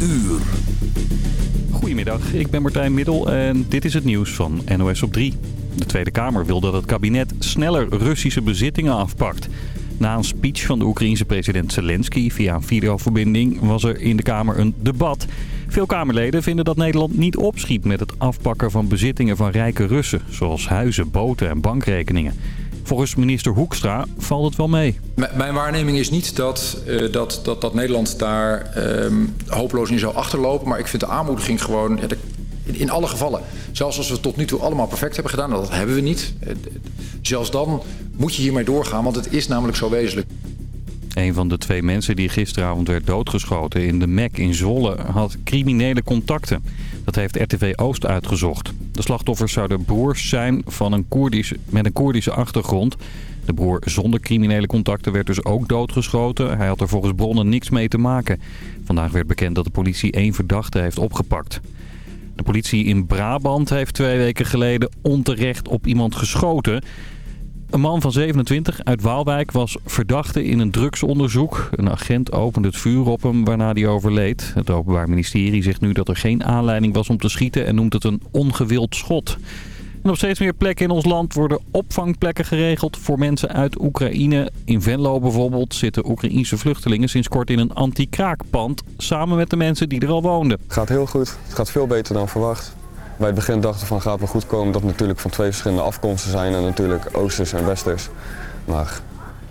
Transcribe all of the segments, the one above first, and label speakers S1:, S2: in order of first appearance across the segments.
S1: uur.
S2: Goedemiddag, ik ben Martijn Middel en dit is het nieuws van NOS op 3. De Tweede Kamer wil dat het kabinet sneller Russische bezittingen afpakt. Na een speech van de Oekraïense president Zelensky via een videoverbinding was er in de Kamer een debat. Veel Kamerleden vinden dat Nederland niet opschiet met het afpakken van bezittingen van rijke Russen, zoals huizen, boten en bankrekeningen. Volgens minister Hoekstra valt het wel mee.
S3: Mijn waarneming is niet dat, uh, dat, dat, dat Nederland daar uh, hopeloos in zou achterlopen. Maar ik vind de aanmoediging gewoon... Ja, in alle gevallen, zelfs als we het tot nu toe allemaal perfect hebben gedaan... dat hebben we niet. Uh, zelfs dan moet je hiermee doorgaan, want het is namelijk zo wezenlijk.
S2: Een van de twee mensen die gisteravond werd doodgeschoten in de Mek in Zwolle had criminele contacten. Dat heeft RTV Oost uitgezocht. De slachtoffers zouden broers zijn van een Koerdische, met een Koerdische achtergrond. De broer zonder criminele contacten werd dus ook doodgeschoten. Hij had er volgens bronnen niks mee te maken. Vandaag werd bekend dat de politie één verdachte heeft opgepakt. De politie in Brabant heeft twee weken geleden onterecht op iemand geschoten. Een man van 27 uit Waalwijk was verdachte in een drugsonderzoek. Een agent opende het vuur op hem waarna hij overleed. Het Openbaar Ministerie zegt nu dat er geen aanleiding was om te schieten en noemt het een ongewild schot. Op steeds meer plekken in ons land worden opvangplekken geregeld voor mensen uit Oekraïne. In Venlo bijvoorbeeld zitten Oekraïense vluchtelingen sinds kort in een anti-kraakpand... samen met de mensen die er al woonden.
S4: Het gaat heel goed. Het gaat veel beter dan verwacht. Bij het begin dachten we van gaat wel goed komen dat natuurlijk van twee verschillende afkomsten zijn. En natuurlijk oosters en westers. Maar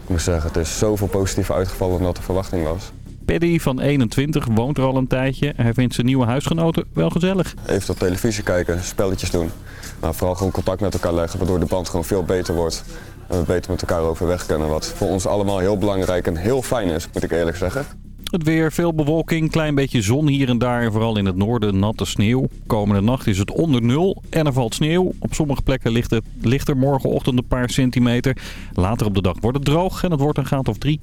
S4: ik moet zeggen, het is zoveel positief uitgevallen dan dat de verwachting was.
S2: Paddy van 21 woont er al een tijdje. Hij vindt zijn nieuwe huisgenoten wel gezellig.
S4: Even op televisie kijken, spelletjes doen. Maar vooral gewoon contact met elkaar leggen, waardoor de band gewoon veel beter wordt. En we beter met elkaar overweg kunnen. Wat voor ons allemaal heel belangrijk en heel fijn is, moet ik eerlijk zeggen.
S2: Het weer, veel bewolking, klein beetje zon hier en daar. Vooral in het noorden natte sneeuw. Komende nacht is het onder nul en er valt sneeuw. Op sommige plekken ligt, het, ligt er morgenochtend een paar centimeter. Later op de dag wordt het droog en het wordt een graad of drie.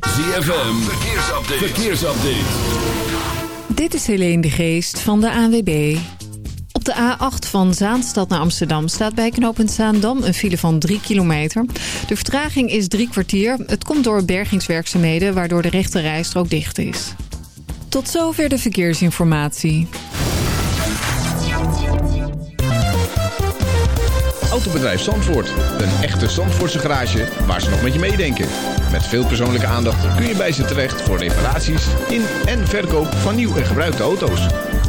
S1: ZFM, verkeersupdate. verkeersupdate.
S5: Dit is Helene de Geest van de ANWB. De A8 van Zaanstad naar Amsterdam staat bij knooppunt Zaandam een file van 3 kilometer. De vertraging is drie kwartier. Het komt door bergingswerkzaamheden waardoor de rechte rijstrook dicht is. Tot zover de verkeersinformatie.
S6: Autobedrijf Zandvoort. Een echte Zandvoortse garage waar ze nog met je meedenken. Met veel persoonlijke aandacht kun je bij ze terecht voor reparaties in en verkoop van nieuw en gebruikte auto's.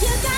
S7: You got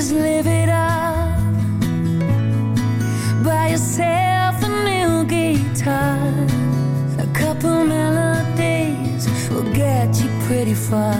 S7: just live it up. Buy yourself a new guitar. A couple melodies will get you pretty far.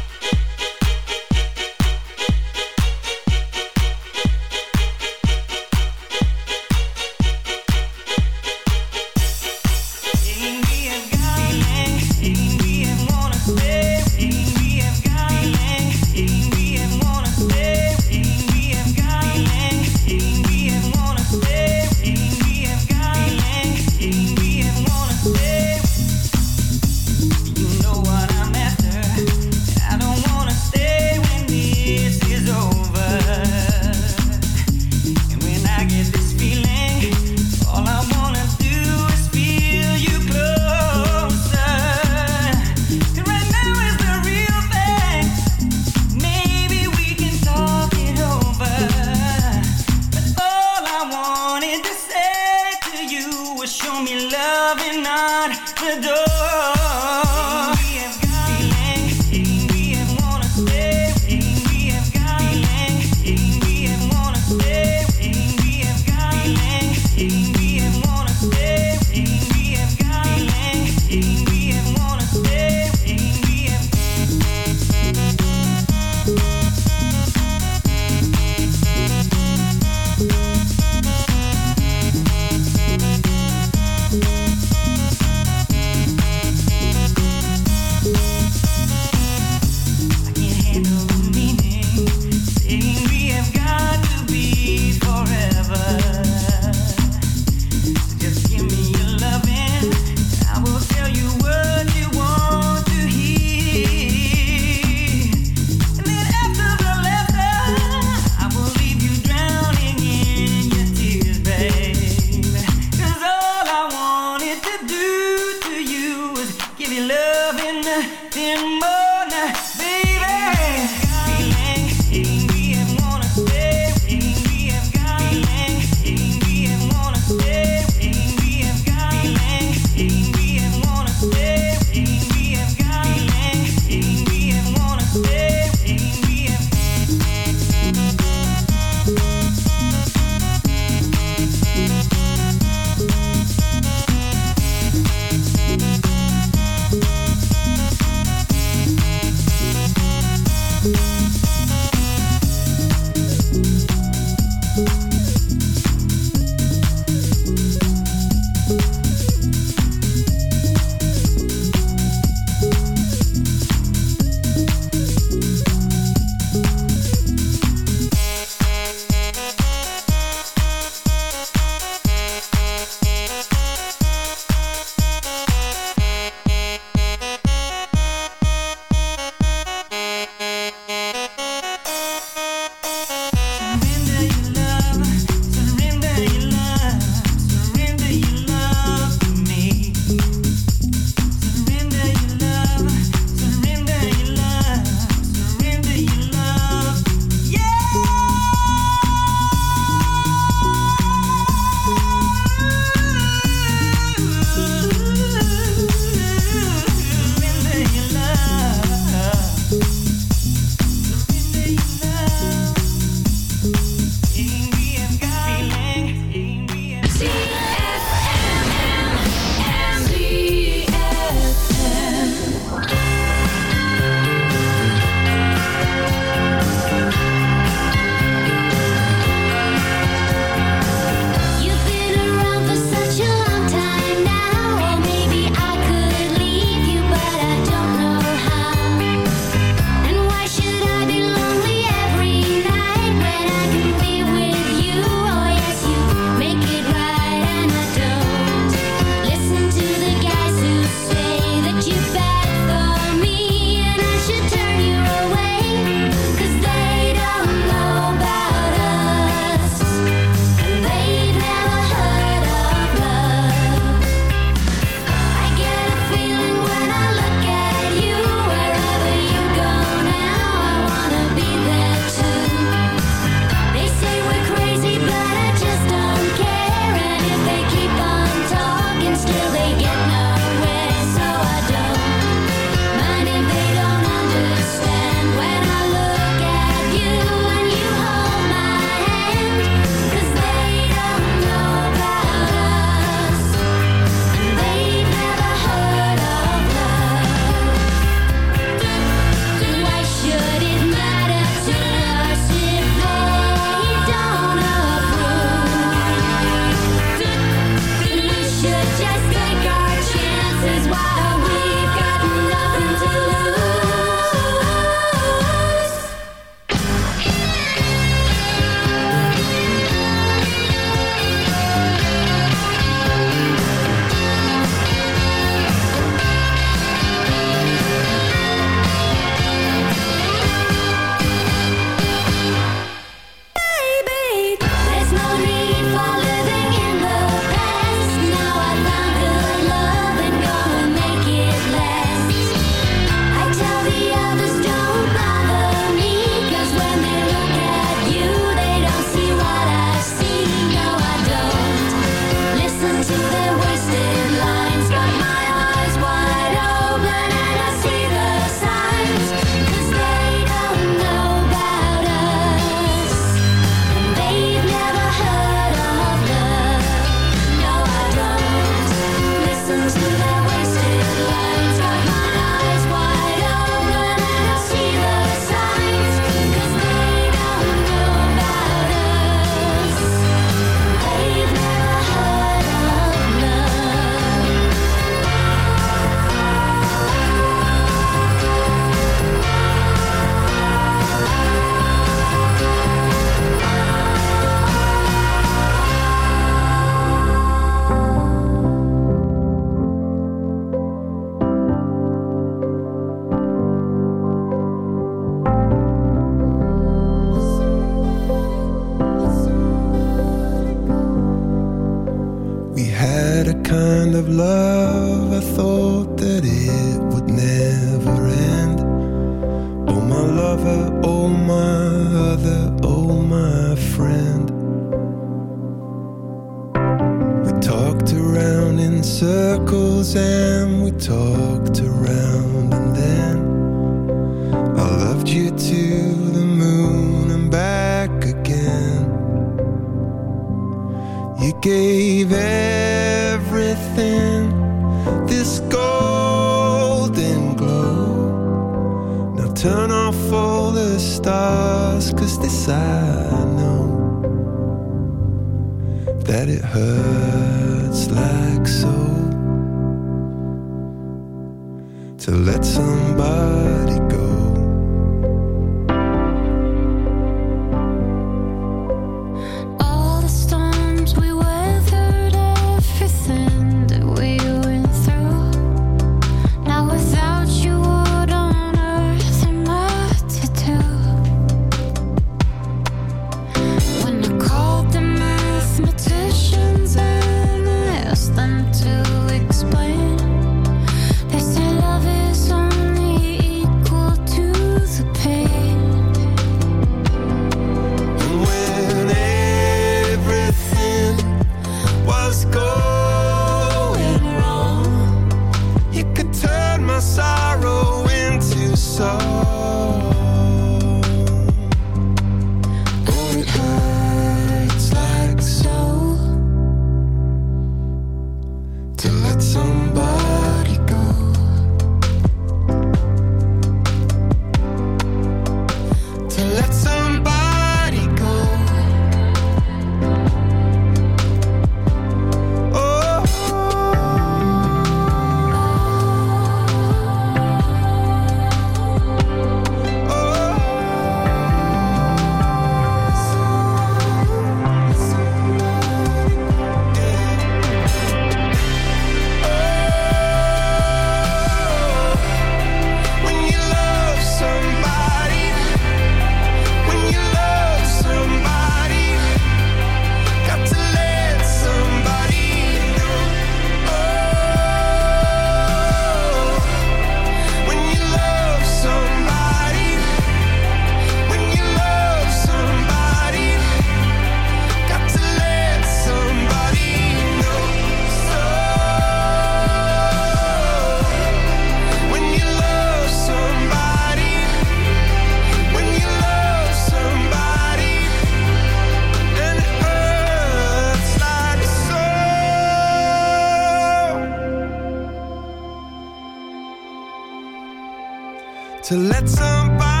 S7: to let somebody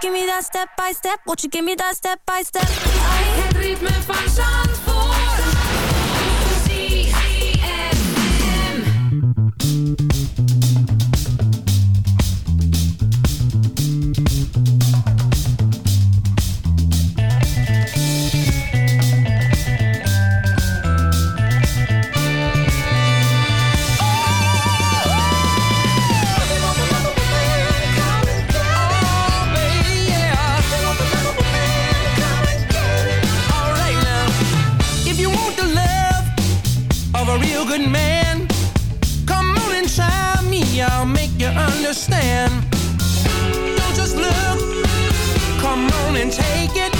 S8: give me that step by step? Won't you give me that step by step?
S9: I het ritme van Zandvoort.
S10: feel good man. Come on inside me, I'll make you understand. Don't just look, come on and take it.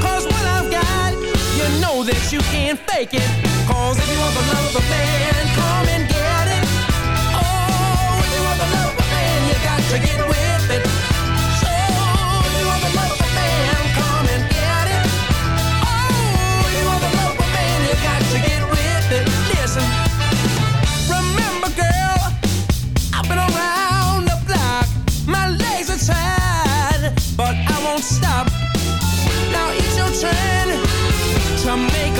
S10: Cause what I've got, you know that you can't fake it. Cause if you want the love of a man, come and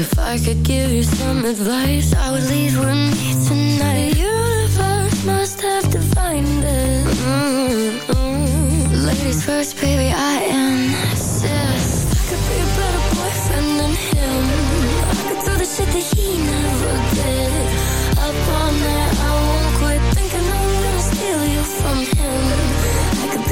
S10: if I could give you some advice I would leave tonight The universe must have defined it. Ladies first, baby, I insist I
S11: could be a better boyfriend than him I could do the shit that he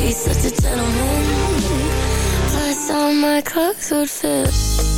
S11: be such a gentleman. Plus, all my clothes would fit.